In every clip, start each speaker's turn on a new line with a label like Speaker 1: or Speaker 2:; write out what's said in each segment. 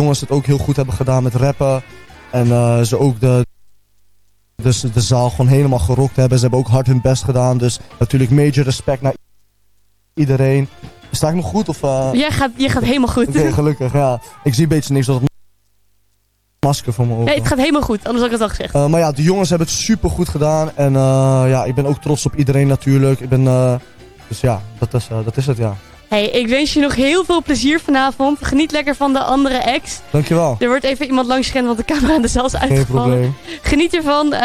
Speaker 1: jongens het ook heel goed hebben gedaan met rappen. En eh, ze ook de, dus de zaal gewoon helemaal gerokt hebben. Ze hebben ook hard hun best gedaan. Dus natuurlijk major respect naar iedereen. Sta ik nog goed? Of, uh...
Speaker 2: Jij gaat, je gaat helemaal goed.
Speaker 1: Gelukkig. Ja. Ik zie een beetje niks als het masker voor me ogen.
Speaker 2: Nee, het gaat helemaal goed. Anders had ik het al gezegd.
Speaker 1: Uh, maar ja, de jongens hebben het super goed gedaan. En uh, ja, ik ben ook trots op iedereen natuurlijk. Ik ben, dus ja, dat is, dat is het, ja.
Speaker 2: Hey, ik wens je nog heel veel plezier vanavond. Geniet lekker van de andere acts.
Speaker 1: Dankjewel.
Speaker 2: Er wordt even iemand langs gerend, want de camera in is uitgevallen.
Speaker 1: Geen probleem.
Speaker 2: Geniet ervan. Uh,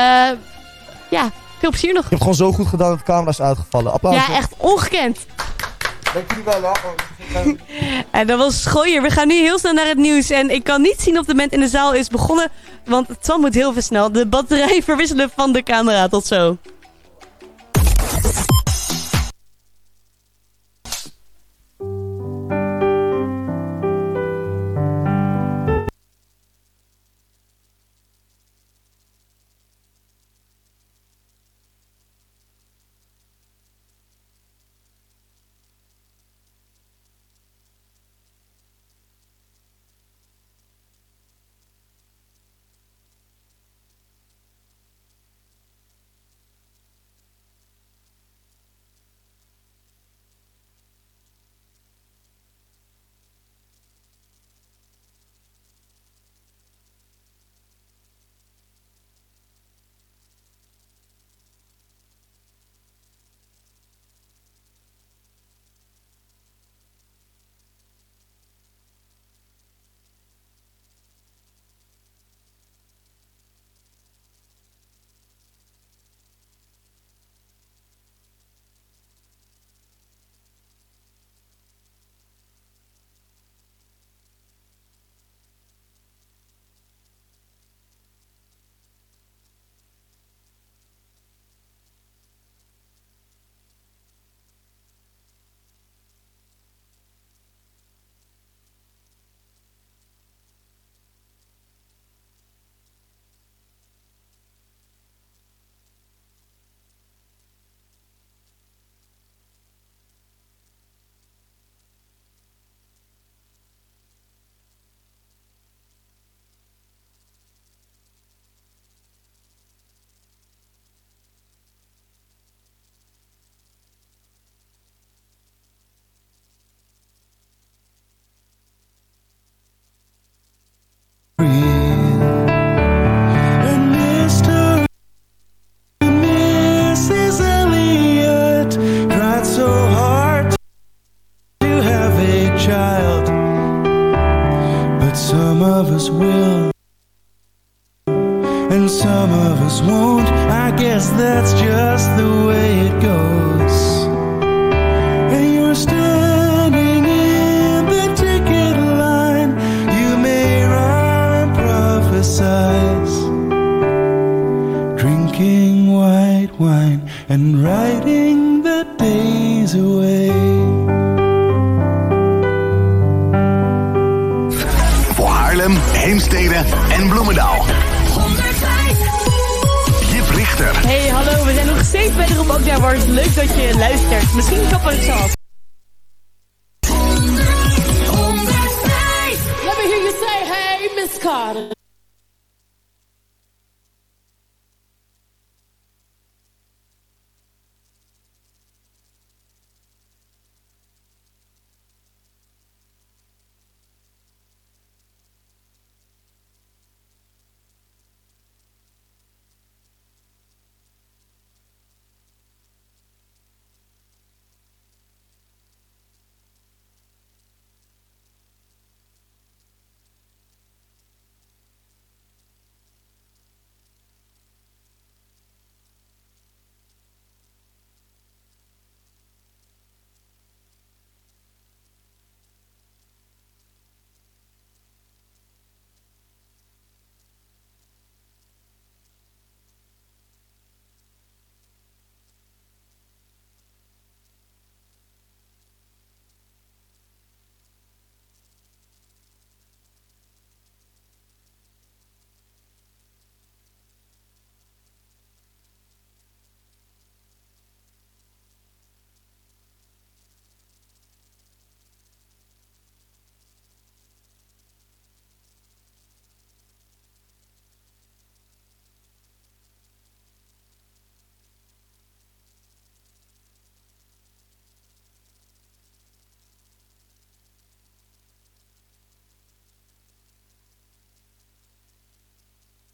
Speaker 2: ja, veel plezier nog. Je
Speaker 1: hebt gewoon zo goed gedaan dat de camera is uitgevallen. Applaus.
Speaker 2: Ja, echt ongekend.
Speaker 1: Dank jullie wel.
Speaker 2: En dat was Schooier. We gaan nu heel snel naar het nieuws. En ik kan niet zien of de moment in de zaal is begonnen. Want het moet heel veel snel. De batterij verwisselen van de camera. Tot zo.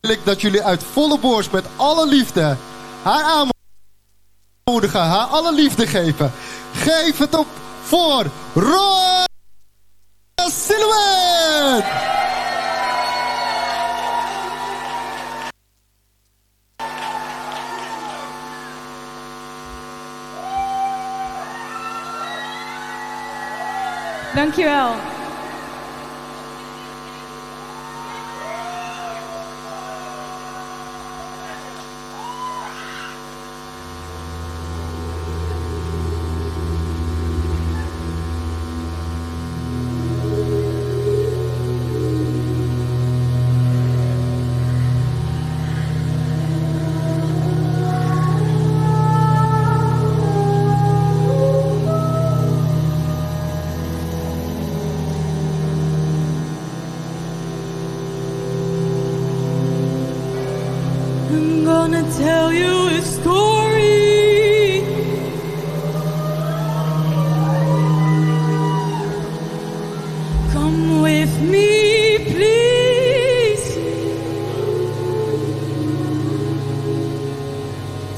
Speaker 3: Dat jullie uit volle borst met alle liefde haar aanmoedigen, haar alle liefde geven. Geef het op voor Roy Silhouette!
Speaker 4: Dankjewel.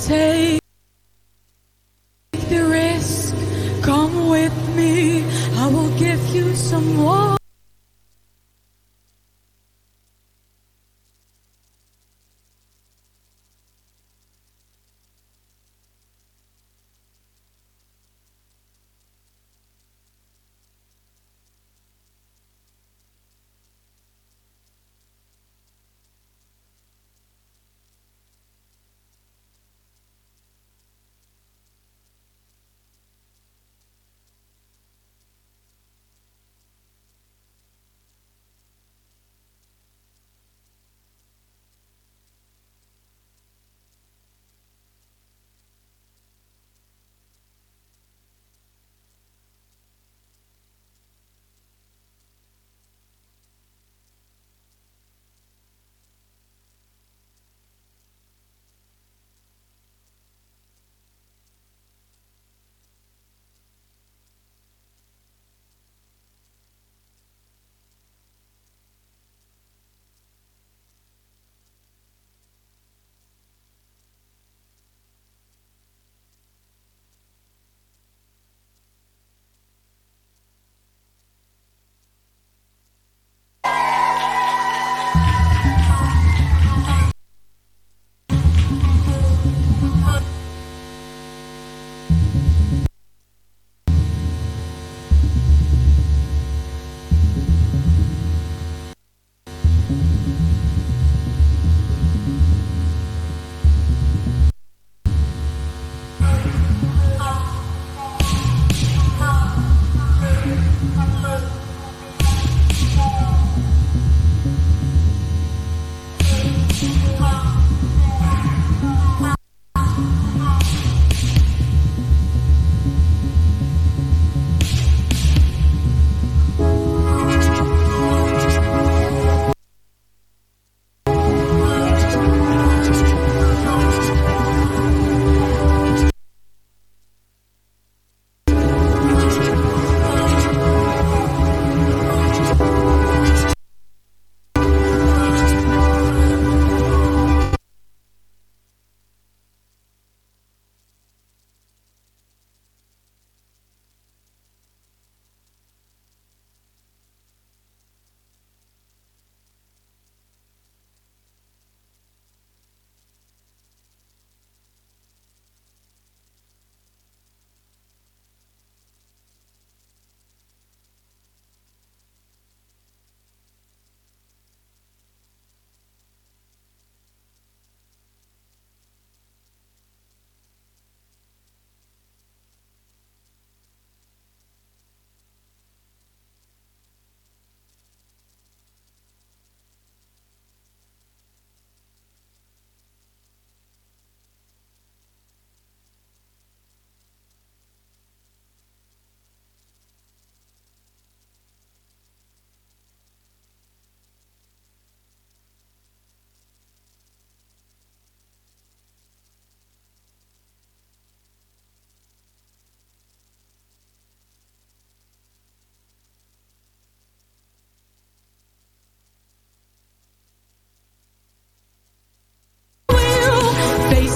Speaker 4: Take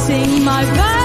Speaker 4: sing my vital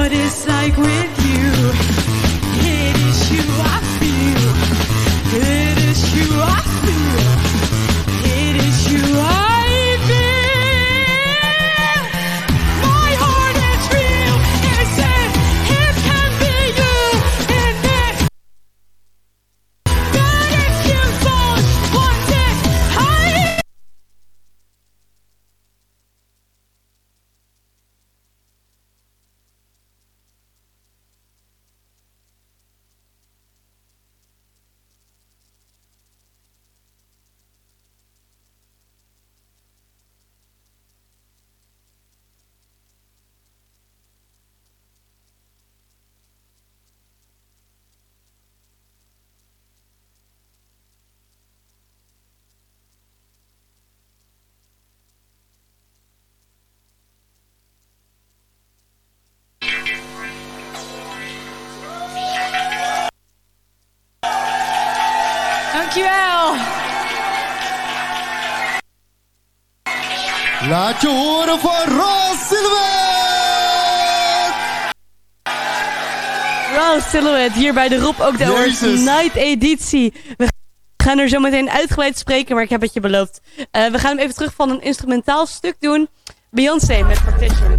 Speaker 4: what it's like with you. It is you I feel. It
Speaker 5: is you I feel.
Speaker 3: Laat je horen van Ross Silhouette!
Speaker 2: Raw Silhouette hier bij de Rob ook de Awards. Night editie. We gaan er zo meteen uitgebreid spreken, maar ik heb het je beloofd. Eh, we gaan hem even terug van een instrumentaal stuk doen. Beyoncé met Partition.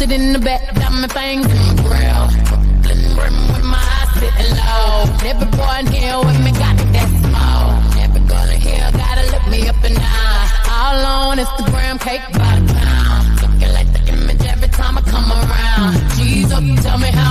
Speaker 6: Posted in the back, diamond things in the grill. Brooklyn brim with my eyes sitting low. Every boy in here with me got that small. Never gonna hear, gotta look me up and down. All on Instagram, cake by the pound. Looking like the image every time I come around. G's oh, up, tell me how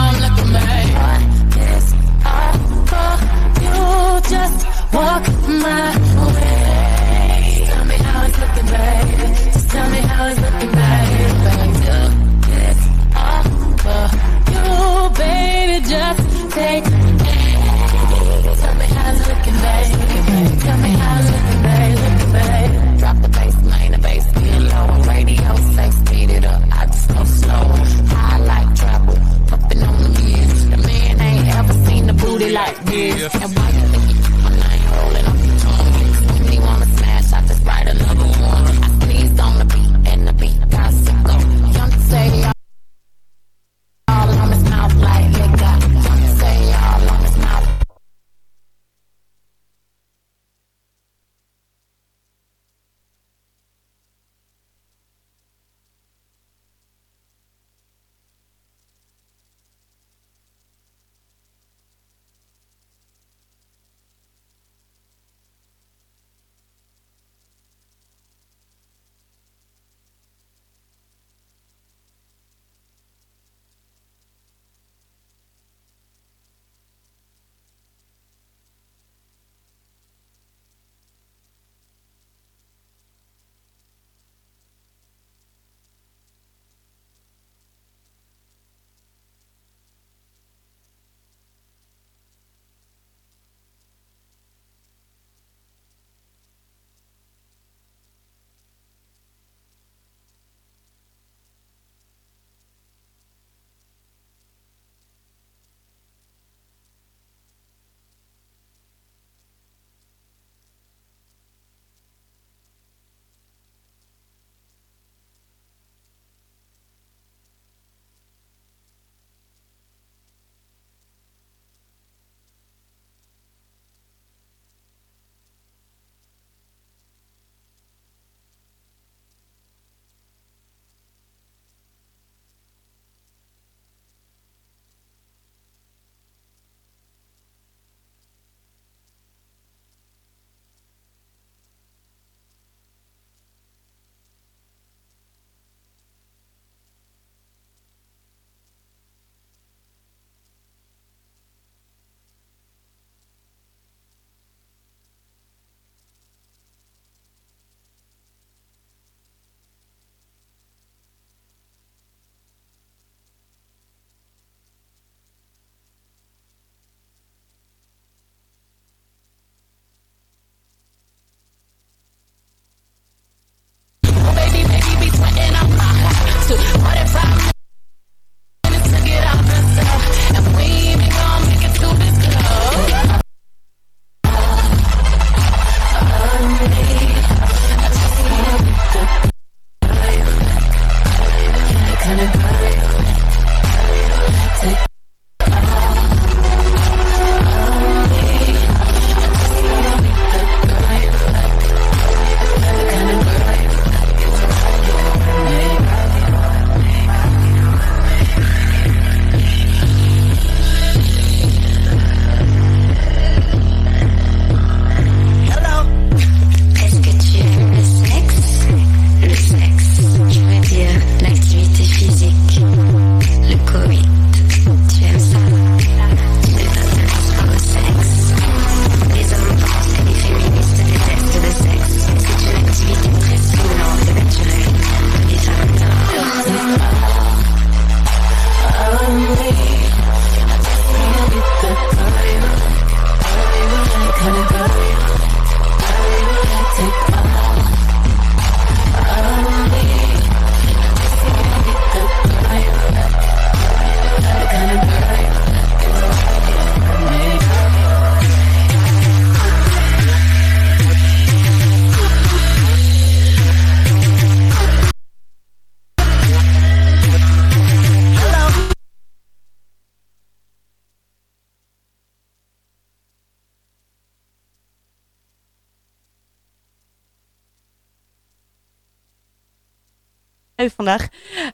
Speaker 2: heb vandaag.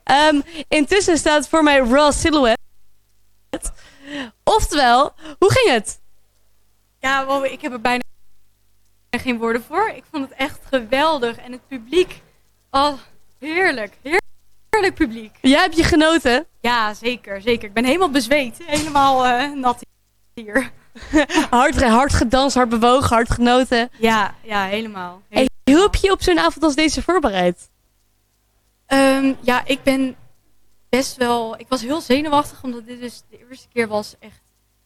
Speaker 2: Ehm, intussen staat voor mij Raw Silhouette. Oftewel, hoe ging het?
Speaker 4: Ja, wow, ik heb er bijna geen woorden voor. Ik vond het echt geweldig. En het publiek, oh, heerlijk. Heerlijk publiek.
Speaker 2: Ja, heb je genoten?
Speaker 4: Ja, zeker, zeker. Ik ben helemaal bezweet. Helemaal eh, nat hier.
Speaker 2: Hard, hard gedanst, hard bewogen, hard genoten.
Speaker 4: Ja, ja, helemaal.
Speaker 2: Hey, hoe heb je je op zo'n avond als deze voorbereid?
Speaker 4: Ehm, ja, ik ben best wel... Ik was heel zenuwachtig, omdat dit dus de eerste keer was echt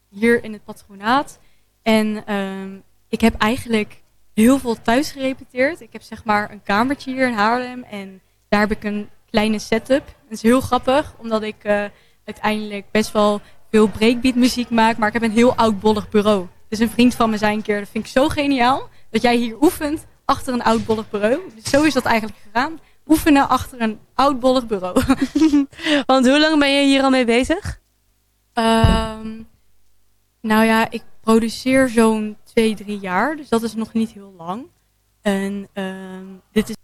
Speaker 4: hier in het patronaat. En ehm, ik heb eigenlijk heel veel thuis gerepeteerd. Ik heb zeg maar een kamertje hier in Haarlem en daar heb ik een kleine setup. Dat is heel grappig, omdat ik eh, uiteindelijk best wel veel breakbeat muziek maak, maar ik heb een heel oudbollig bureau. Dus een vriend van me zei een keer, dat vind ik zo geniaal, dat jij hier oefent achter een oudbollig bureau. Dus zo is dat eigenlijk gegaan. Oefenen achter een oudbollig bureau.
Speaker 2: Want hoe lang ben je hier al mee bezig?
Speaker 4: Ehm, nou ja, ik produceer zo'n twee, drie jaar. Dus dat is nog niet heel lang. En ehm, dit is,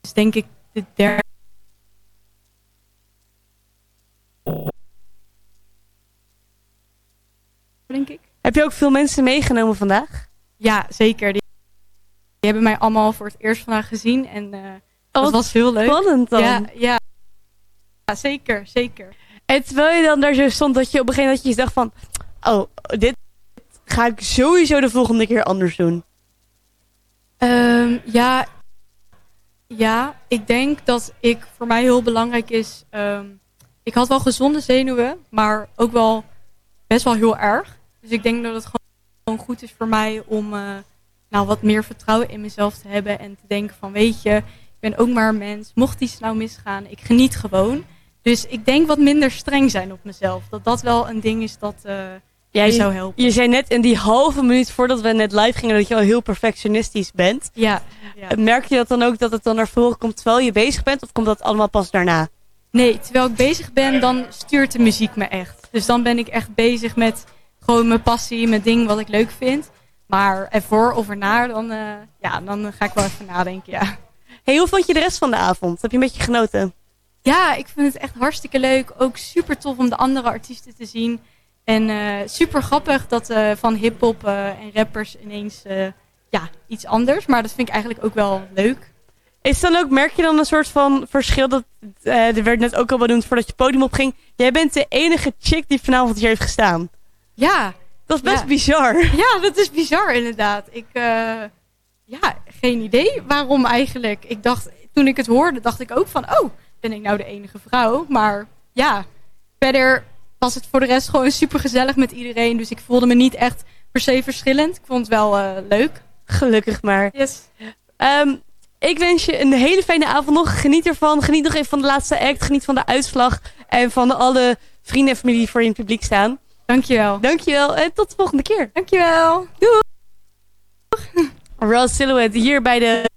Speaker 4: is denk ik de derde. Denk ik.
Speaker 2: Heb je ook veel mensen meegenomen vandaag?
Speaker 4: Ja, zeker. Die, hebben mij allemaal voor het eerst vandaag gezien. En eh, dat
Speaker 2: wat
Speaker 4: was heel leuk.
Speaker 2: Spannend dan.
Speaker 4: Ja, ja. ja, zeker, zeker.
Speaker 2: En terwijl je dan daar zo stond, dat je op een gegeven moment dacht van... Oh, dit ga ik sowieso de volgende keer anders doen.
Speaker 4: Ehm, ja, ja, ik denk dat ik voor mij heel belangrijk is. ehm, ik had wel gezonde zenuwen, maar ook wel best wel heel erg. Dus ik denk dat het gewoon goed is voor mij om eh, nou, wat meer vertrouwen in mezelf te hebben. En te denken van weet je, ik ben ook maar een mens. Mocht iets nou misgaan, ik geniet gewoon. Dus ik denk wat minder streng zijn op mezelf. Dat dat wel een ding is dat eh
Speaker 2: je,
Speaker 4: zou helpen.
Speaker 2: je zei net in die halve minuut voordat we net live gingen dat je al heel perfectionistisch bent.
Speaker 4: Ja, ja.
Speaker 2: Merk je dat dan ook dat het dan naar voren komt terwijl je bezig bent? Of komt dat allemaal pas daarna?
Speaker 4: Nee, terwijl ik bezig ben, dan stuurt de muziek me echt. Dus dan ben ik echt bezig met gewoon mijn passie, mijn ding wat ik leuk vind. Maar ervoor of erna, dan, eh, ja, dan ga ik wel even nadenken, ja.
Speaker 2: Hey, hoe vond je de rest van de avond? Heb je een beetje genoten?
Speaker 4: Ja, ik vind het echt hartstikke leuk. Ook super tof om de andere artiesten te zien. En eh, super grappig dat eh, van hip-hop eh, en rappers ineens eh, ja, iets anders. Maar dat vind ik eigenlijk ook wel leuk.
Speaker 2: Is dan ook, merk je dan een soort van verschil? Dat, eh, er werd net ook al benoemd voordat je podium opging. Jij bent de enige chick die vanavond hier heeft gestaan.
Speaker 4: Ja,
Speaker 2: Dat is best
Speaker 4: Ja.
Speaker 2: bizar.
Speaker 4: ja dat is bizar inderdaad. Ik, eh, ja, geen idee waarom eigenlijk. Ik dacht, toen ik het hoorde, dacht ik ook van, oh, ben ik nou de enige vrouw? Maar ja, verder was het voor de rest gewoon super gezellig met iedereen. Dus ik voelde me niet echt per se verschillend. Ik vond het wel eh, leuk.
Speaker 2: Gelukkig maar.
Speaker 4: Yes.
Speaker 2: Ehm, ik wens je een hele fijne avond nog. Geniet ervan. Geniet nog even van de laatste act. Geniet van de uitslag. En van alle vrienden en familie die voor je in het publiek staan.
Speaker 4: Dankjewel.
Speaker 2: Dankjewel en tot de volgende keer.
Speaker 4: Dankjewel.
Speaker 2: Raw Silhouette hier bij de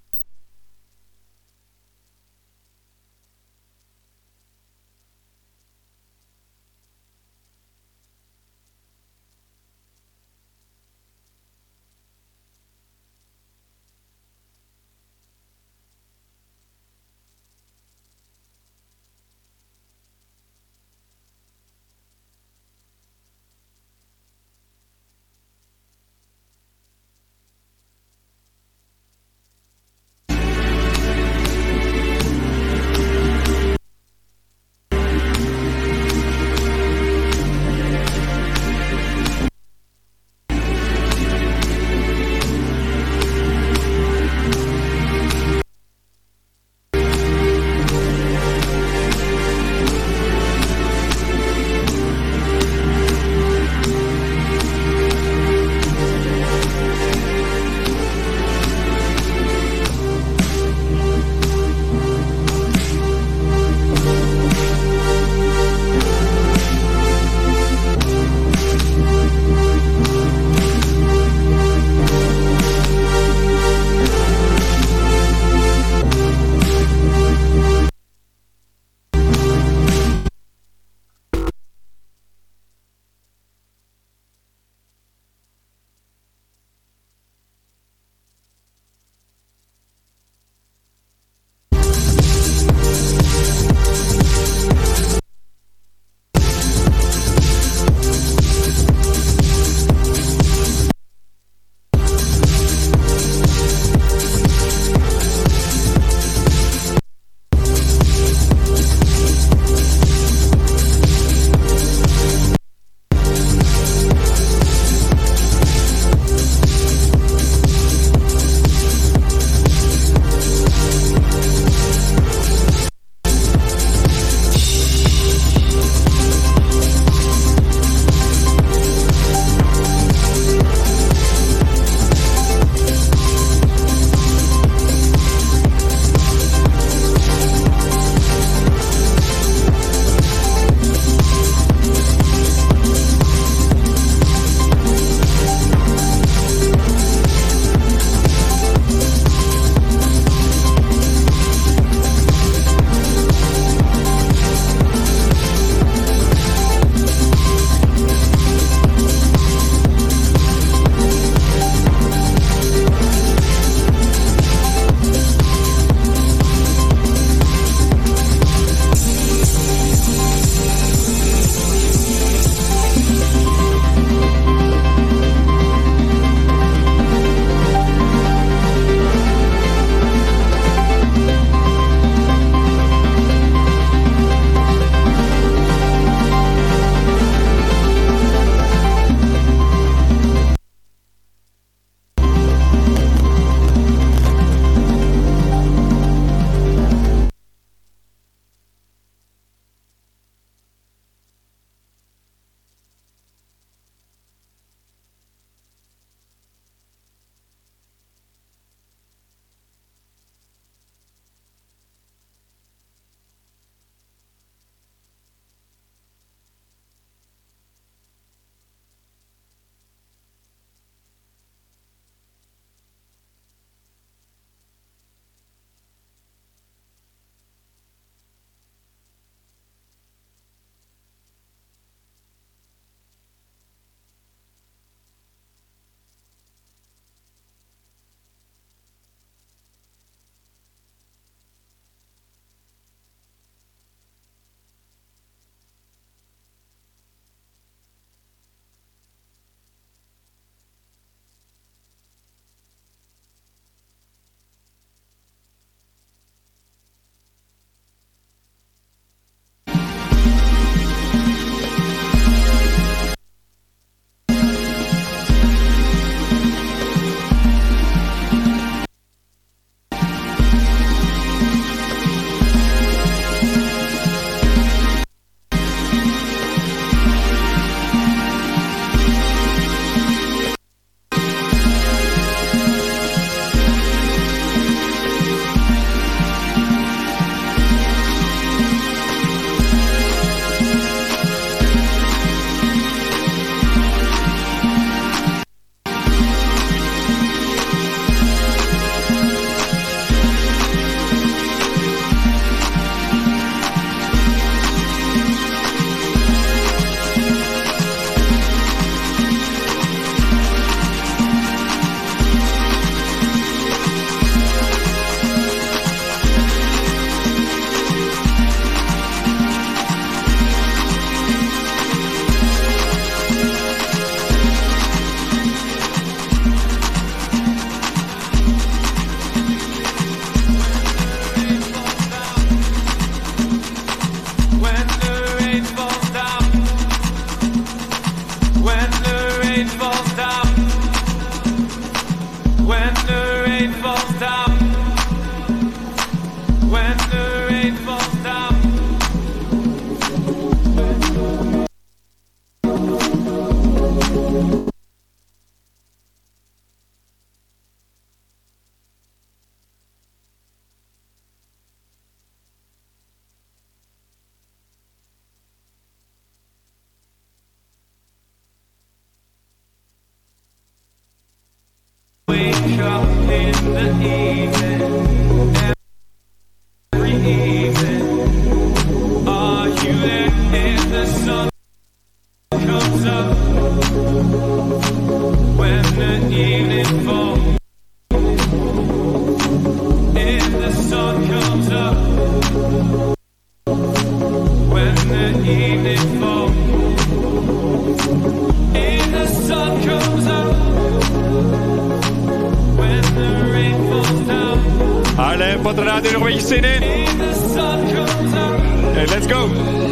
Speaker 7: let's go.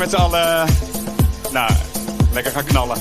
Speaker 7: Met z'n allen, nou, lekker gaan knallen.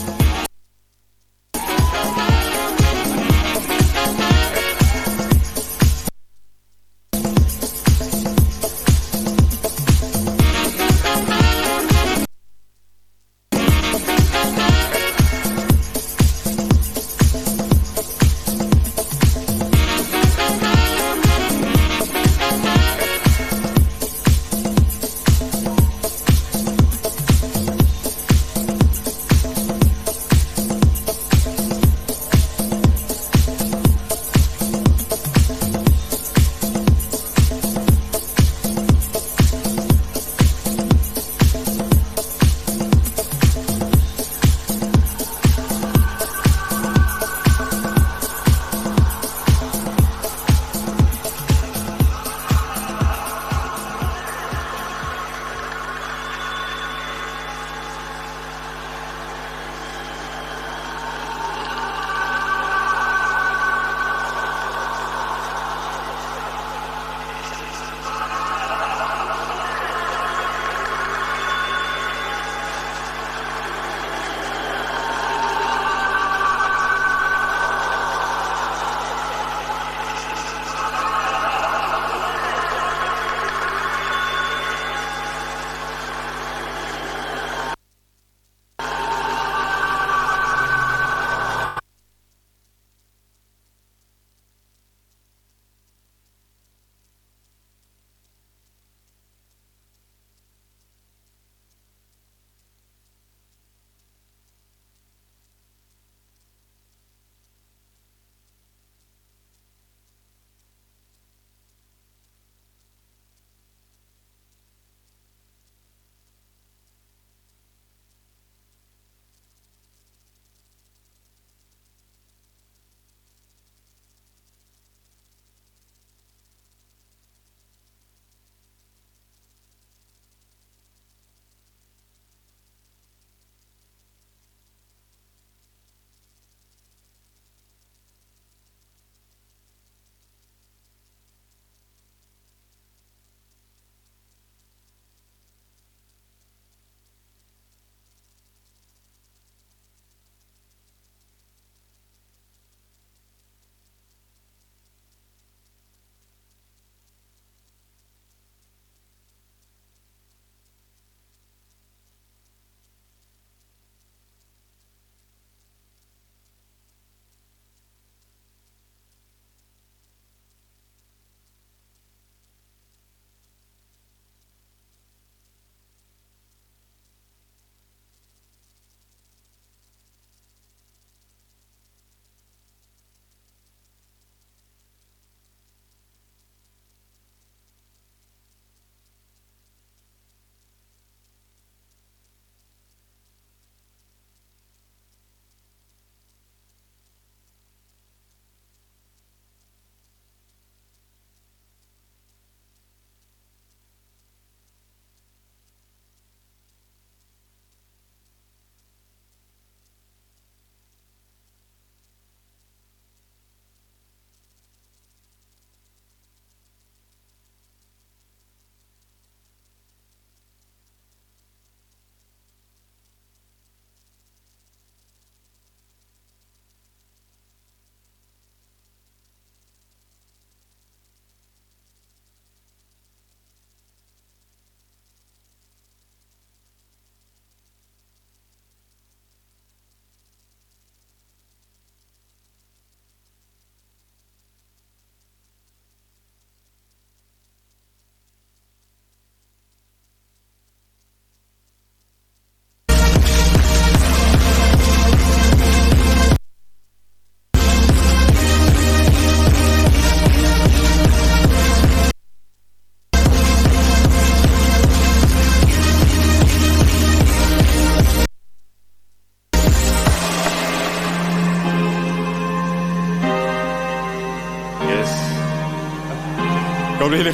Speaker 7: Ik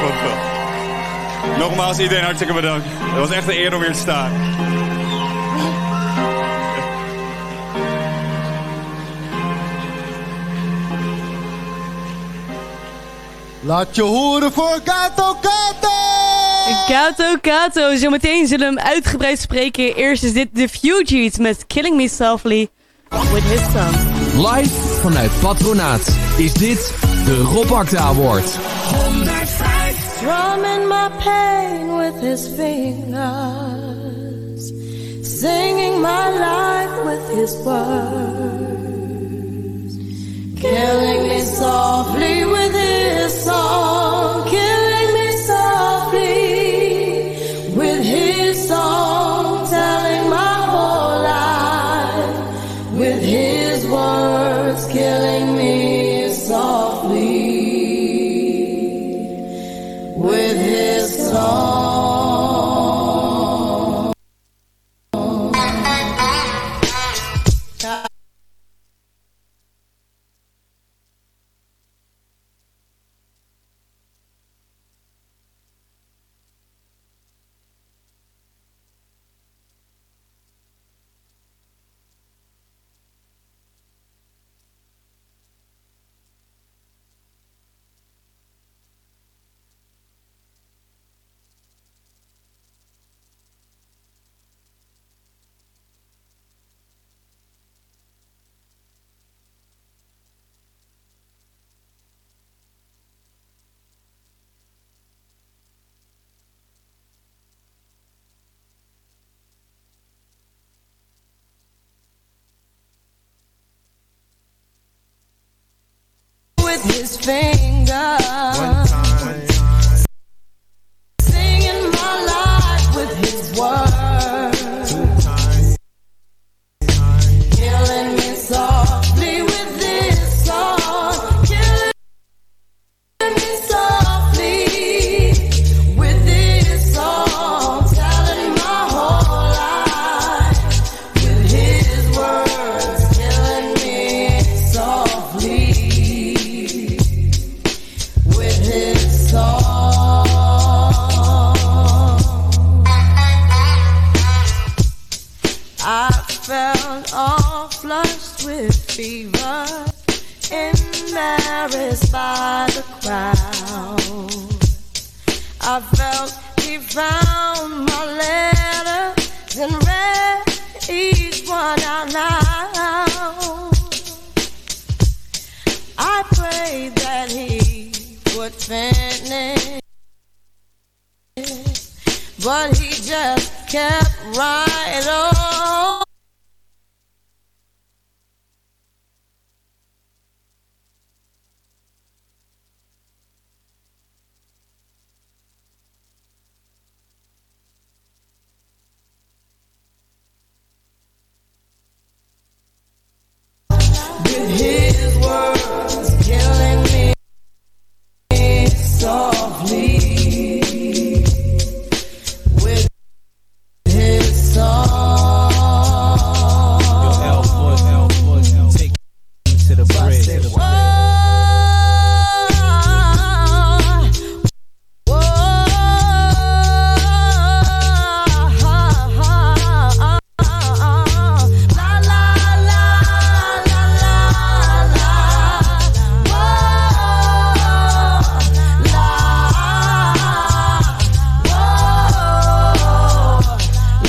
Speaker 7: vond het wel. Nogmaals, iedereen hartstikke bedankt. Het was echt een eer om hier te staan.
Speaker 3: Laat je horen voor Gato Gato!
Speaker 2: Kato Kato, zometeen zullen we hem uitgebreid spreken. Eerst is dit The Fugees met Killing Me Softly with his son.
Speaker 8: Live vanuit Patronaat is dit de Rob Acta Award.
Speaker 5: Drumming my pain with his fingers, singing my life with his words, killing me softly with his song, his finger.